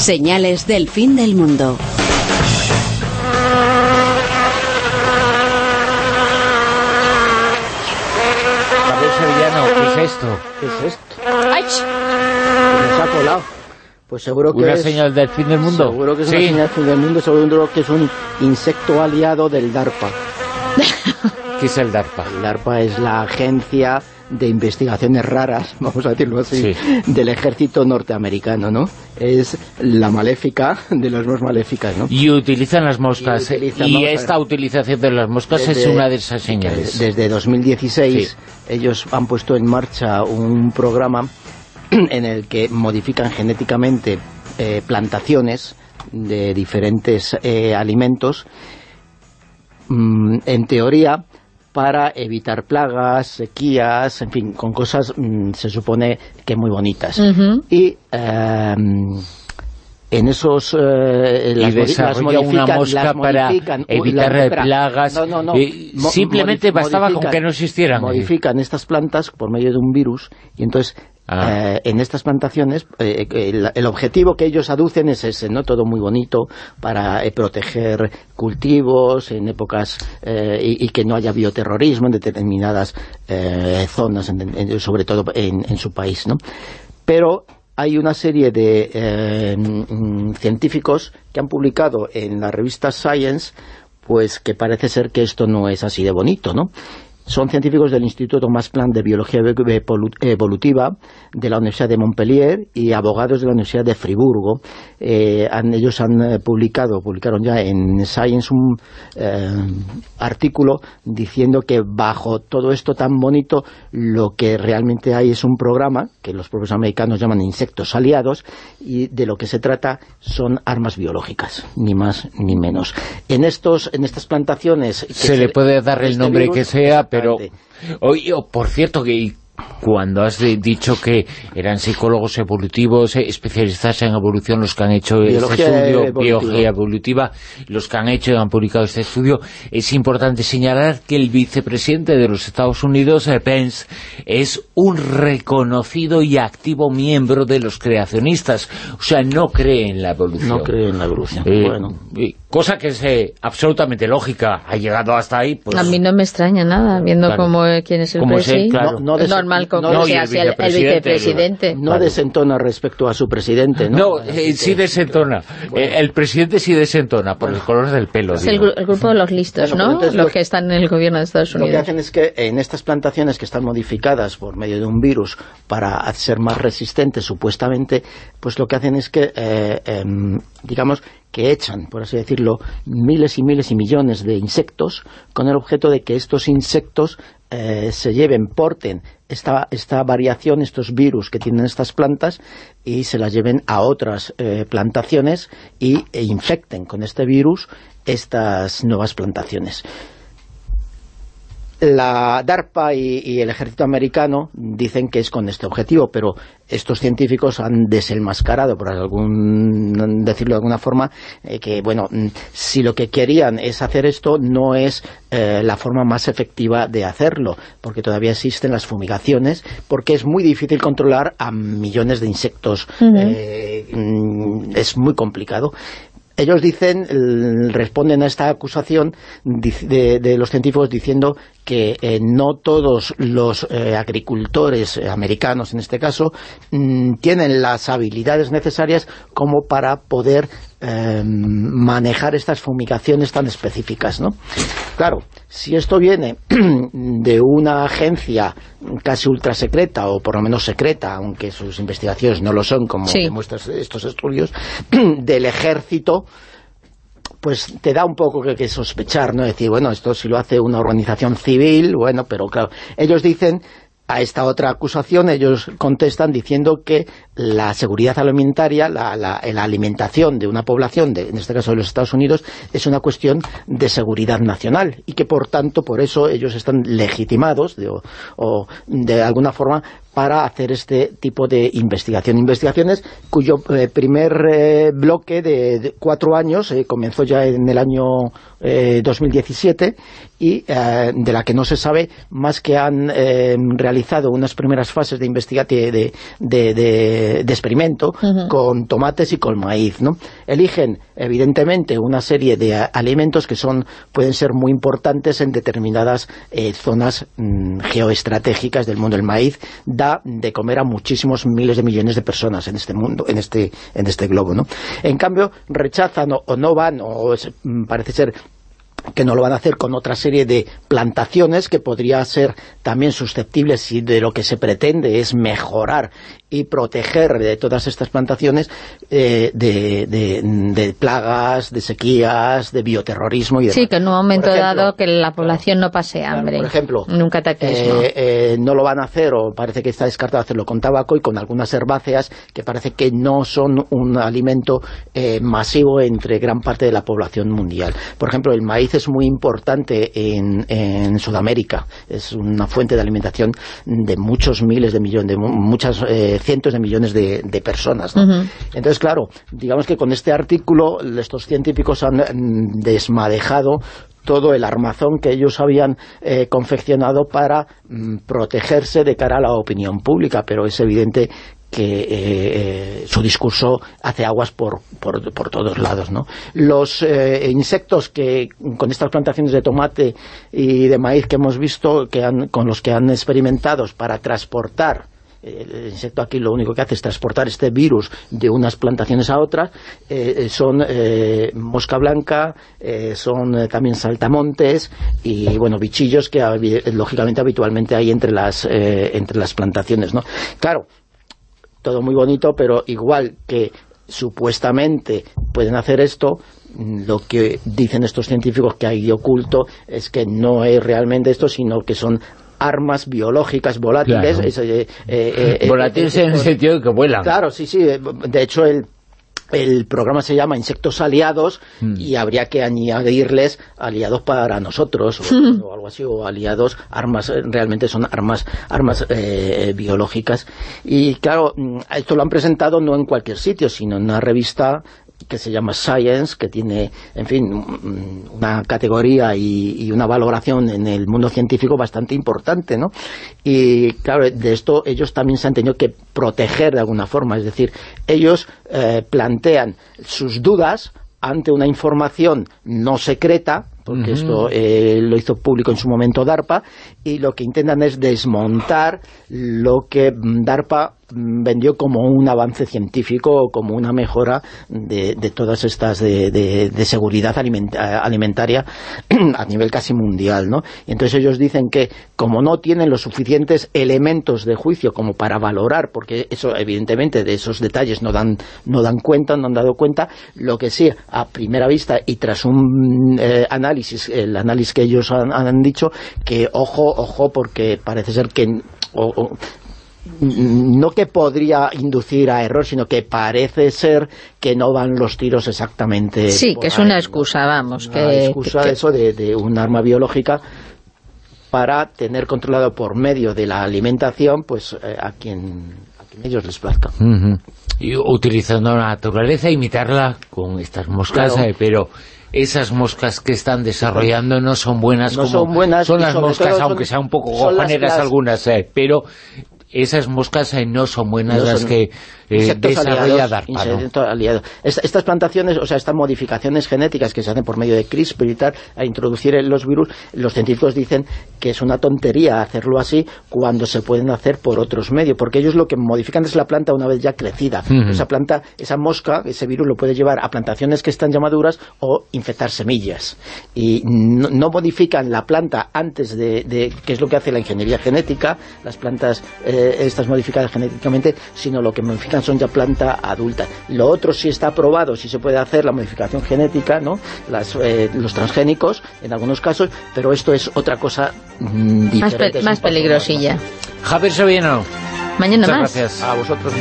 Señales del fin del mundo. ¿qué es esto? ¿Qué es esto? Se ha colado. Pues seguro que ¿Una es... señal del fin del mundo? Seguro que es Sí. una señal del fin del mundo, seguro que es un insecto aliado del DARPA. ¿Qué es el DARPA? El DARPA es la agencia de investigaciones raras, vamos a decirlo así, Sí. del ejército norteamericano, ¿no? Es la maléfica de las más maléficas, ¿no? Y utilizan las moscas. Y utilizan, esta utilización de las moscas es una de esas señales. Desde 2016 ellos han puesto en marcha un programa en el que modifican genéticamente eh, plantaciones de diferentes eh, alimentos, mm, en teoría para evitar plagas, sequías, en fin, con cosas mm, se supone que muy bonitas. Ujú. Y em, en esos eh, y las, las desarrolla una modifican- mosca para evitar las- plagas. No, no, no. Eh, simplemente bastaba con que no existieran. Modifican estas plantas por medio de un virus y entonces Ah. eh, en estas plantaciones eh, el, el objetivo que ellos aducen es ese, ¿no? Todo muy bonito para eh, proteger cultivos en épocas eh, y, que no haya bioterrorismo en determinadas eh, zonas, sobre todo en, su país, ¿no? Pero hay una serie de eh, mm, científicos que han publicado en la revista Science pues que parece ser que esto no es así de bonito, ¿no? Son científicos del Instituto Thomas Planck de Biología Evolu- Evolutiva de la Universidad de Montpellier y abogados de la Universidad de Friburgo. Eh, han- ellos han eh, publicado, publicaron ya en Science un eh, artículo diciendo que bajo todo esto tan bonito lo que realmente hay es un programa que los propios americanos llaman insectos aliados y de lo que se trata son armas biológicas, ni más ni menos. En estos en estas plantaciones que se le puede dar el este nombre virus, que sea, pero... exactamente. Oye, oh, por cierto, que cuando has de- dicho que eran psicólogos evolutivos, eh, especialistas en evolución, los que han hecho Biología este estudio, evolutiva. biología evolutiva, los que han hecho y han publicado este estudio, es importante señalar que el vicepresidente de los Estados Unidos, eh, Pence, es un reconocido y activo miembro de los creacionistas. O sea, no cree en la evolución. no creo en la evolución. Eh, bueno, cosa que es eh, absolutamente lógica. Ha llegado hasta ahí, pues... a mí no me extraña nada, viendo Claro. cómo eh, quién es el presidente. claro. No- no como no- que sea el así el, vicepresidente, no claro. desentona respecto a su presidente, ¿no? No, eh, sí desentona. Eh, el presidente sí desentona por el color del pelo. Es el, grupo de los listos, Bueno, ¿no? entonces los lo- que están en el gobierno de Estados Lo que Unidos. hacen es que en estas plantaciones que están modificadas por medio de un virus para ser más resistentes supuestamente, pues lo que hacen es que, eh, em, digamos, que echan, por así decirlo, miles y miles y millones de insectos con el objeto de que estos insectos eh, se lleven, porten esta, esta variación, estos virus que tienen estas plantas y se las lleven a otras eh, plantaciones y, e infecten con este virus estas nuevas plantaciones. La DARPA y, y el ejército americano dicen que es con este objetivo, pero estos científicos han desenmascarado, por algún decirlo de alguna forma, eh, que bueno, mm, si lo que querían es hacer esto, no es eh, la forma más efectiva de hacerlo, porque todavía existen las fumigaciones, porque es muy difícil controlar a millones de insectos, eh, mm, es muy complicado. Ellos dicen, responden a esta acusación de los científicos diciendo que eh, no todos los eh, agricultores americanos, en este caso, mm, tienen las habilidades necesarias como para poder eh, manejar estas fumigaciones tan específicas, ¿no? Claro, si esto viene de una agencia casi ultra secreta, o por lo menos secreta, aunque sus investigaciones no lo son, como Sí. demuestran estos estudios, del ejército, pues te da un poco que, que sospechar, ¿no? Decir, bueno, esto si lo hace una organización civil, bueno, pero claro, ellos dicen a esta otra acusación, ellos contestan diciendo que la seguridad alimentaria, la, la- la alimentación de una población, de, en este caso de los Estados Unidos, es una cuestión de seguridad nacional y que por tanto, por eso ellos están legitimados o de alguna forma para hacer este tipo de investigación. Investigaciones cuyo eh, primer eh, bloque de, de, cuatro años eh, comenzó ya en el año 2017 y de la que no se sabe más que han realizado unas primeras fases de de, de, de, experimento uh -huh. con tomates y con maíz. ¿no? Eligen, evidentemente, una serie de alimentos que son pueden ser muy importantes en determinadas zonas mmm, geoestratégicas del mundo. El maíz de comer a muchísimos miles de millones de personas en este mundo, en este, en este globo, ¿no? En cambio, rechazan o, o no van, o es, parece ser que no lo van a hacer con otra serie de plantaciones que podría ser también susceptibles si de lo que se pretende es mejorar y proteger de todas estas plantaciones eh, de, de, de, plagas, de sequías, de bioterrorismo y demás. Sí, que en un momento ejemplo, dado que la población no pase hambre. Por ejemplo, nunca ataquismo. Eh, eh, no lo van a hacer, o parece que está descartado hacerlo con tabaco y con algunas herbáceas que parece que no son un alimento eh, masivo entre gran parte de la población mundial. Por ejemplo, el maíz es muy importante en, en Sudamérica, es una fuente de alimentación de muchos miles de millones, de muchas eh, cientos de millones de, de personas. ¿no? Uh -huh. Entonces, claro, digamos que con este artículo estos científicos han desmadejado todo el armazón que ellos habían eh, confeccionado para mm, protegerse de cara a la opinión pública, pero es evidente que eh, su discurso hace aguas por, por, por todos lados. ¿no? Los eh, insectos que con estas plantaciones de tomate y de maíz que hemos visto, que han, con los que han experimentado para transportar el insecto aquí lo único que hace es transportar este virus de unas plantaciones a otras, eh, son eh, mosca blanca, eh, son también saltamontes y bueno bichillos que lógicamente habitualmente hay entre las, entre las plantaciones. ¿no? Claro, todo muy bonito, pero igual que supuestamente pueden hacer esto, lo que dicen estos científicos que hay oculto es que no es realmente esto, sino que son armas biológicas volátiles. Claro. Eh, eh, eh, volátiles en el sentido de que vuelan. Claro, sí, sí. De hecho, el el programa se llama Insectos Aliados mm. y habría que añadirles aliados para nosotros o, mm. o, algo así, o aliados, armas, realmente son armas armas eh, biológicas. Y claro, esto lo han presentado no en cualquier sitio, sino en una revista que se llama Science, que tiene, en fin, una categoría y, y, una valoración en el mundo científico bastante importante, ¿no? Y claro, de esto ellos también se han tenido que proteger de alguna forma, es decir, ellos eh, plantean sus dudas ante una información no secreta, porque uh -huh. esto eh, lo hizo público en su momento DARPA, y lo que intentan es desmontar lo que DARPA vendió como un avance científico, como una mejora de, de todas estas de, seguridad alimentaria a nivel casi mundial, ¿no? Y entonces ellos dicen que como no tienen los suficientes elementos de juicio como para valorar, porque eso evidentemente de esos detalles no dan, no dan cuenta, no han dado cuenta, lo que sí, a primera vista y tras un eh, análisis, el análisis que ellos han, dicho, que ojo, ojo, porque parece ser que o, no que podría inducir a error, sino que parece ser que no van los tiros exactamente. Sí, que es una excusa, vamos. Una que, excusa que, eso de, de, un arma biológica para tener controlado por medio de la alimentación pues eh, a, quien, a quien ellos les plazca. Uh -huh. Y utilizando la naturaleza, imitarla con estas moscas, claro. eh, pero esas moscas que están desarrollando no son buenas no como son buenas son las moscas, aunque sean un poco gojaneras algunas, eh, pero esas moscas eh, no son buenas no son las que eh, desarrolla aliados. Estas plantaciones, o sea, estas modificaciones genéticas que se hacen por medio de CRISPR y tal, a introducir los virus, los científicos dicen que es una tontería hacerlo así cuando se pueden hacer por otros medios, porque ellos lo que modifican es la planta una vez ya crecida. Uh -huh. Esa planta, esa mosca, ese virus lo puede llevar a plantaciones que están ya maduras o infectar semillas. Y no, no modifican la planta antes de, de, que es lo que hace la ingeniería genética, las plantas eh, estas modificadas genéticamente, sino lo que modifican son ya planta adulta. Lo otro sí está aprobado, sí se puede hacer la modificación genética, ¿no? Las, eh, los transgénicos, en algunos casos, pero esto es otra cosa mmm, diferente. Más, pe más peligrosilla. Javier Sobieno. Mañana Muchas más. gracias. A vosotros.